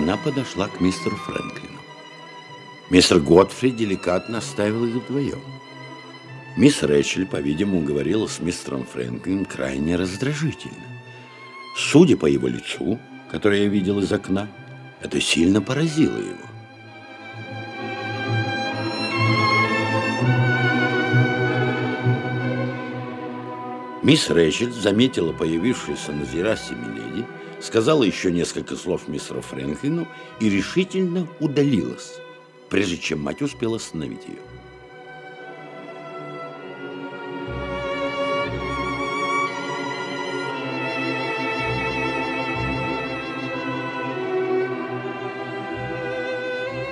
она подошла к мистеру Фрэнклину. Мистер Готфри деликатно оставил их вдвоем. Мисс Рэчель, по-видимому, говорила с мистером Фрэнклином крайне раздражительно. Судя по его лицу, которое я видел из окна, это сильно поразило его. Мисс Рэчель заметила появившуюся на террасе Миледи, сказала еще несколько слов мистеру Фрэнклину и решительно удалилась, прежде чем мать успела остановить ее.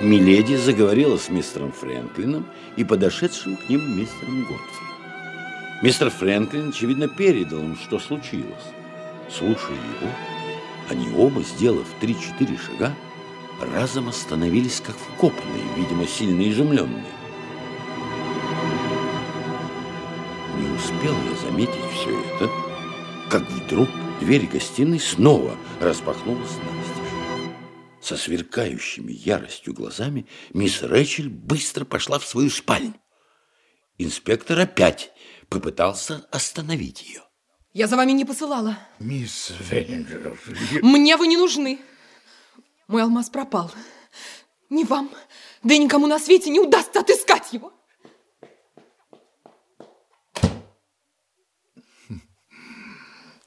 Миледи заговорила с мистером Фрэнклином и подошедшим к ним мистером Готфри. Мистер Фрэнклин, очевидно, передал им, что случилось. Слушая его, они оба, сделав три-четыре шага, разом остановились, как вкопанные, видимо, сильно изумленные. Не успел я заметить все это, как вдруг дверь гостиной снова распахнулась настежь. Со сверкающими яростью глазами мисс Рэчель быстро пошла в свою спальню. Инспектор опять попытался остановить ее. Я за вами не посылала. Мисс Веллинджер... Мне вы не нужны. Мой алмаз пропал. Ни вам, да и никому на свете не удастся отыскать его.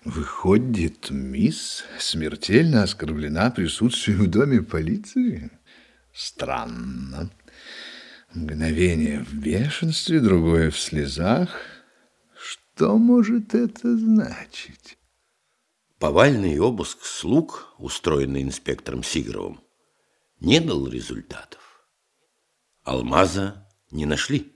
Выходит, мисс смертельно оскорблена присутствием в доме полиции? Странно. Мгновение в бешенстве, другое в слезах. Что может это значить? Повальный обыск слуг, устроенный инспектором Сигровым, не дал результатов. Алмаза не нашли.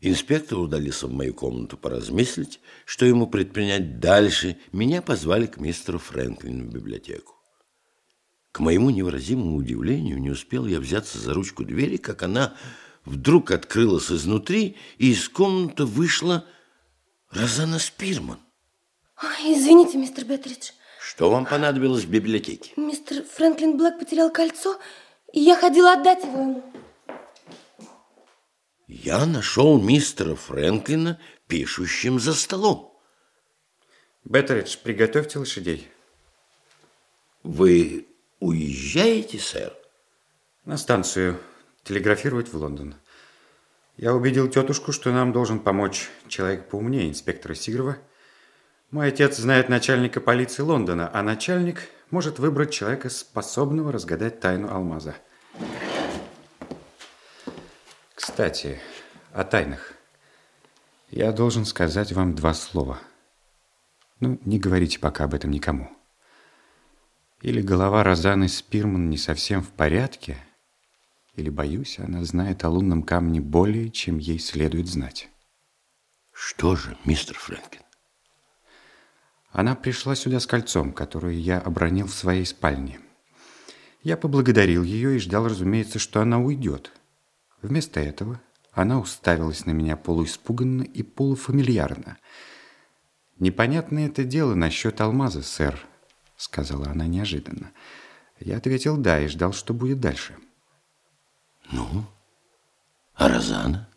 Инспектор удалился в мою комнату поразмыслить, что ему предпринять дальше. Меня позвали к мистеру Фрэнклину в библиотеку. К моему невыразимому удивлению не успел я взяться за ручку двери, как она вдруг открылась изнутри, и из комнаты вышла Розана Спирман. Ой, извините, мистер Беттридж. Что вам понадобилось в библиотеке? Мистер Фрэнклин Блэк потерял кольцо, и я ходила отдать его ему. Я нашел мистера Фрэнклина пишущим за столом. Беттеридж, приготовьте лошадей. Вы уезжаете, сэр? На станцию. Телеграфировать в Лондон. Я убедил тетушку, что нам должен помочь человек поумнее инспектора Сигрова. Мой отец знает начальника полиции Лондона, а начальник может выбрать человека, способного разгадать тайну алмаза. Кстати, о тайнах. Я должен сказать вам два слова. Ну, не говорите пока об этом никому. Или голова Розаны Спирман не совсем в порядке, или, боюсь, она знает о лунном камне более, чем ей следует знать. Что же, мистер Фрэнкин? Она пришла сюда с кольцом, которое я обронил в своей спальне. Я поблагодарил ее и ждал, разумеется, что она уйдет. Вместо этого она уставилась на меня полуиспуганно и полуфамильярно. «Непонятное это дело насчет алмаза, сэр», — сказала она неожиданно. Я ответил «да» и ждал, что будет дальше. Ну, а Розана?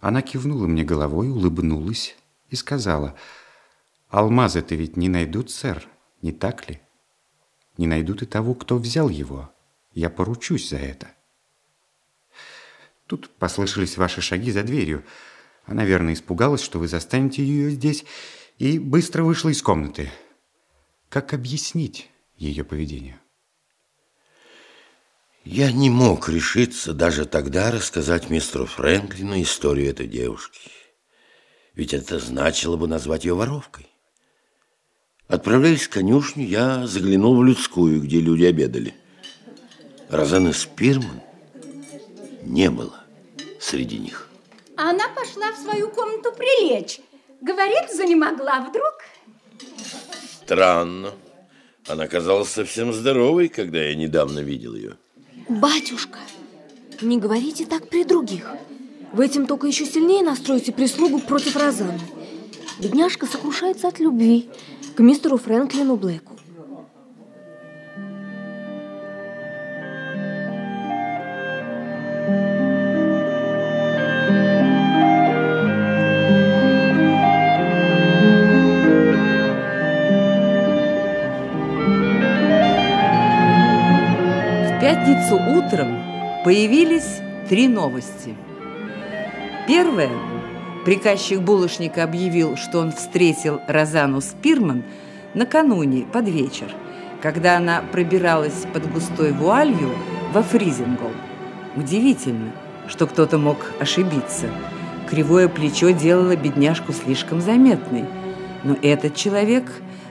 Она кивнула мне головой, улыбнулась и сказала, «Алмазы-то ведь не найдут, сэр, не так ли? Не найдут и того, кто взял его. Я поручусь за это». Тут послышались ваши шаги за дверью. Она, верно, испугалась, что вы застанете ее здесь, и быстро вышла из комнаты. Как объяснить ее поведение? Я не мог решиться даже тогда рассказать мистеру Фрэнклину историю этой девушки. Ведь это значило бы назвать ее воровкой. Отправляясь в конюшню, я заглянул в людскую, где люди обедали. Розаны Спирман не было среди них. Она пошла в свою комнату прилечь. Говорит, занемогла вдруг. Странно. Она казалась совсем здоровой, когда я недавно видел ее. Батюшка, не говорите так при других. Вы этим только еще сильнее настроите прислугу против Розаны. Бедняжка сокрушается от любви к мистеру Фрэнклину Блэку. Появились три новости. Первая. Приказчик булочника объявил, что он встретил Розану Спирман накануне под вечер, когда она пробиралась под густой вуалью во Фризингол. Удивительно, что кто-то мог ошибиться. Кривое плечо делало бедняжку слишком заметной. Но этот человек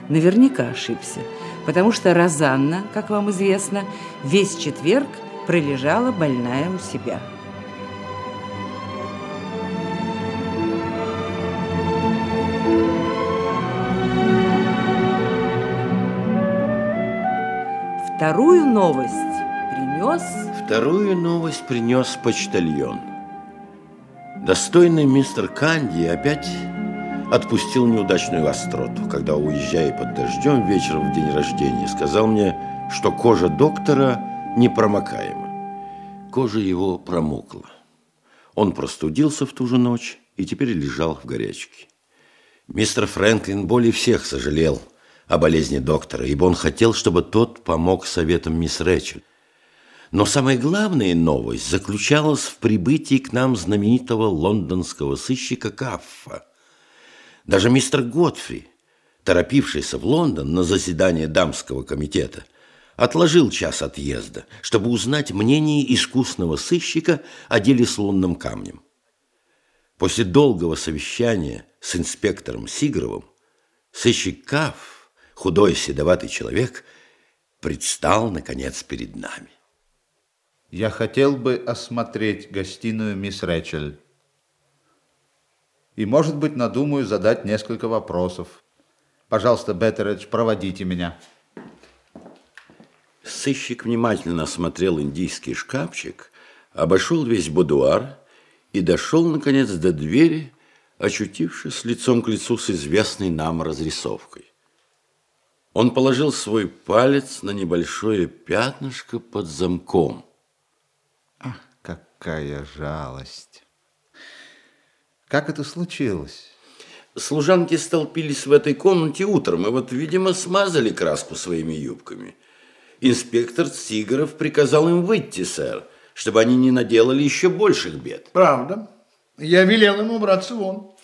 наверняка ошибся, потому что Розанна, как вам известно, весь четверг пролежала больная у себя. Вторую новость принес... Вторую новость принес почтальон. Достойный мистер Канди опять отпустил неудачную остроту, когда, уезжая под дождем вечером в день рождения, сказал мне, что кожа доктора непромокаема. Кожа его промокла. Он простудился в ту же ночь и теперь лежал в горячке. Мистер Фрэнклин более всех сожалел о болезни доктора, ибо он хотел, чтобы тот помог советам мисс Рэчель. Но самая главная новость заключалась в прибытии к нам знаменитого лондонского сыщика Каффа. Даже мистер Готфри, торопившийся в Лондон на заседание дамского комитета, отложил час отъезда, чтобы узнать мнение искусного сыщика о деле с лунным камнем. После долгого совещания с инспектором Сигровым сыщик Каф, худой седоватый человек, предстал, наконец, перед нами. Я хотел бы осмотреть гостиную мисс Рэчель. И, может быть, надумаю задать несколько вопросов. Пожалуйста, Беттередж, проводите меня. Сыщик внимательно осмотрел индийский шкафчик, обошел весь будуар и дошел, наконец, до двери, очутившись лицом к лицу с известной нам разрисовкой. Он положил свой палец на небольшое пятнышко под замком. Ах, какая жалость! Как это случилось? Служанки столпились в этой комнате утром и вот, видимо, смазали краску своими юбками. Инспектор Сигаров приказал им выйти, сэр, чтобы они не наделали еще больших бед. Правда. Я велел ему убраться вон.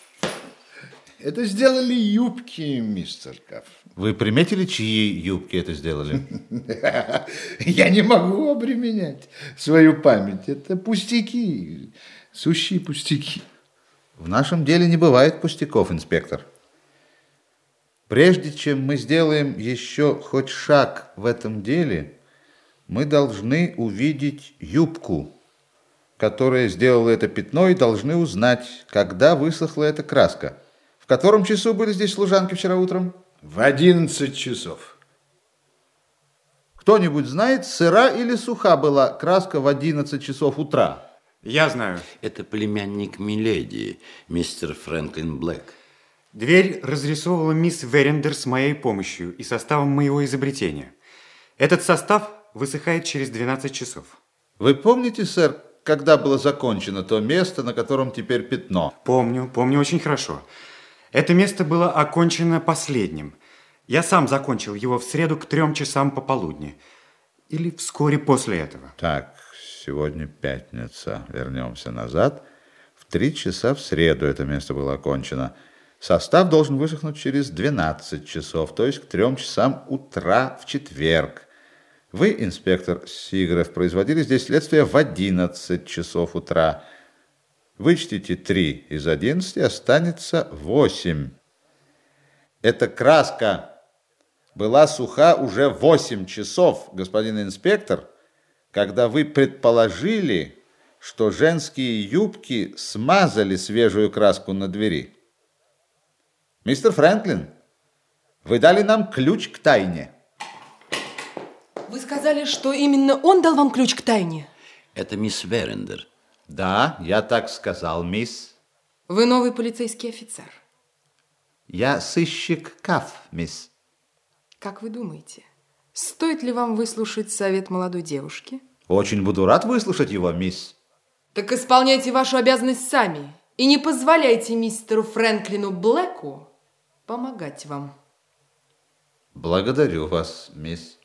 Это сделали юбки, мистер Каф. Вы приметили, чьи юбки это сделали? Я не могу обременять свою память. Это пустяки, сущие пустяки. В нашем деле не бывает пустяков, инспектор. Прежде чем мы сделаем еще хоть шаг в этом деле, мы должны увидеть юбку, которая сделала это пятно, и должны узнать, когда высохла эта краска. В котором часу были здесь служанки вчера утром? В одиннадцать часов. Кто-нибудь знает, сыра или суха была краска в одиннадцать часов утра? Я знаю. Это племянник Миледи, мистер Фрэнклин Блэк. Дверь разрисовывала мисс Верендер с моей помощью и составом моего изобретения. Этот состав высыхает через 12 часов. Вы помните, сэр, когда было закончено то место, на котором теперь пятно? Помню, помню очень хорошо. Это место было окончено последним. Я сам закончил его в среду к трем часам пополудни. Или вскоре после этого. Так, сегодня пятница. Вернемся назад. В три часа в среду это место было окончено. Состав должен высохнуть через 12 часов, то есть к 3 часам утра в четверг. Вы, инспектор Сигаров, производили здесь следствие в 11 часов утра. Вычтите 3 из 11, останется 8. Эта краска была суха уже 8 часов, господин инспектор, когда вы предположили, что женские юбки смазали свежую краску на двери. Мистер Фрэнклин, вы дали нам ключ к тайне. Вы сказали, что именно он дал вам ключ к тайне? Это мисс Верендер. Да, я так сказал, мисс. Вы новый полицейский офицер. Я сыщик Каф, мисс. Как вы думаете, стоит ли вам выслушать совет молодой девушки? Очень буду рад выслушать его, мисс. Так исполняйте вашу обязанность сами и не позволяйте мистеру Фрэнклину Блэку помогать вам. Благодарю вас, мисс.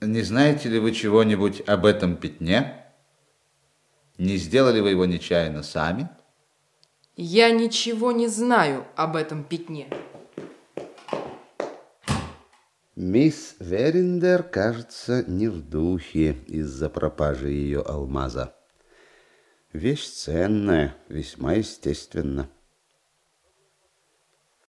Не знаете ли вы чего-нибудь об этом пятне? Не сделали вы его нечаянно сами? Я ничего не знаю об этом пятне. Мисс Верендер, кажется, не в духе из-за пропажи ее алмаза. Вещь ценная, весьма естественно.